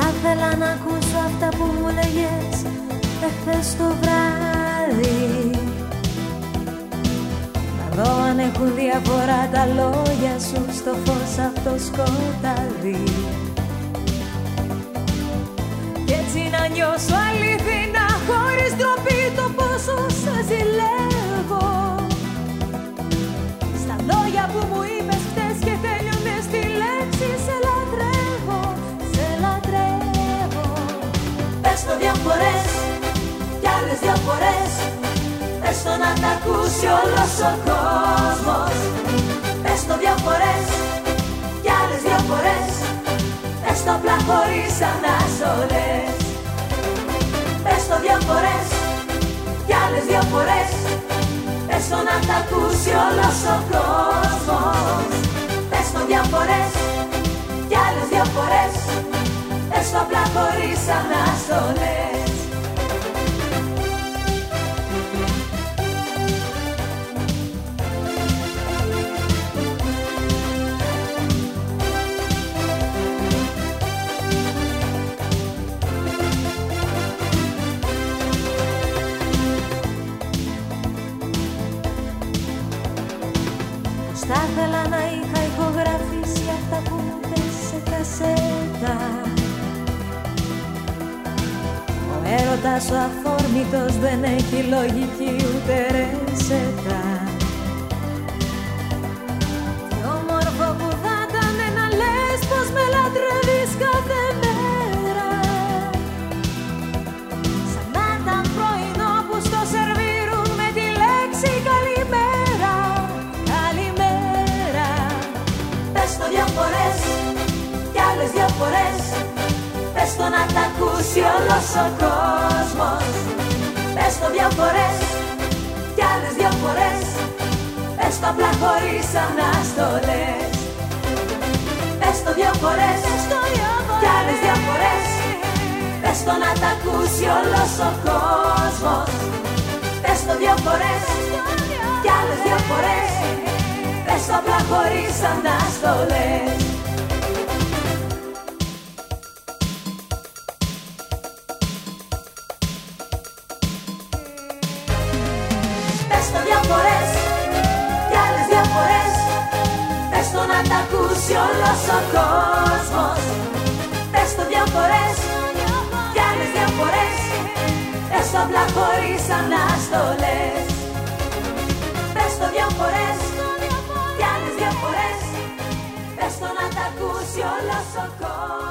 ήθελα να ακούσω αυτά που μου λέγες εχθές το βράδυ. Να δω αν έχουν διαφορά τα λόγια σου στο φως αυτό σκοτάδι. Κι έτσι να νιώσω αληθινά χωρίς ντροπή το πόσο σε ζηλεύω. Στα λόγια που μου είπες Πες το δυο φορές κι άλλες δυο φορές. Πες το να τα ακούσει όλος ο κόσμος. Πες το δυο φορές κι άλλες δυο φορές. Πες το απλά χωρίς ανάσολες Πες το δυο φορές κι άλλες δυο φορές. Πες το να τα ακούσει όλος ο κόσμος. Πες το δυο φορές Πες το απλά χωρίς ανάσολες Πως θα ήθελα να είχα ηχογραφήσει αυτά που μου πες σε κασέτα. Ο έρωτας ο αφόρμητος δεν έχει λογική ούτε ρεσέτα Τι όμορφο που θα ήταν να λες πως με λατρεύεις κάθε μέρα. Σαν να ήταν πρωινό που στο σερβίρουν με τη λέξη καλημέρα Καλημέρα Πες το δυο φορές κι άλλες δυο φορές Πες το να τα ακούσει όλος ο κόσμος. Πες το δυο φορές κι άλλες δυο φορές. Πες το απλά χωρίς αναστολές. Πες το δυο φορές κι άλλες δυο φορές. Πες το να τα ακούσει όλος ο κόσμος. Πες το δυο φορές κι άλλες δυο φορές. Πες το απλά χωρίς αναστολές κόσμος. Στο το δυο φορές κι άλλες απλά χωρίς αναστολές. Πες το δυο φορές κι άλλες δυο φορές να τα ακούσει όλος ο κόσμος.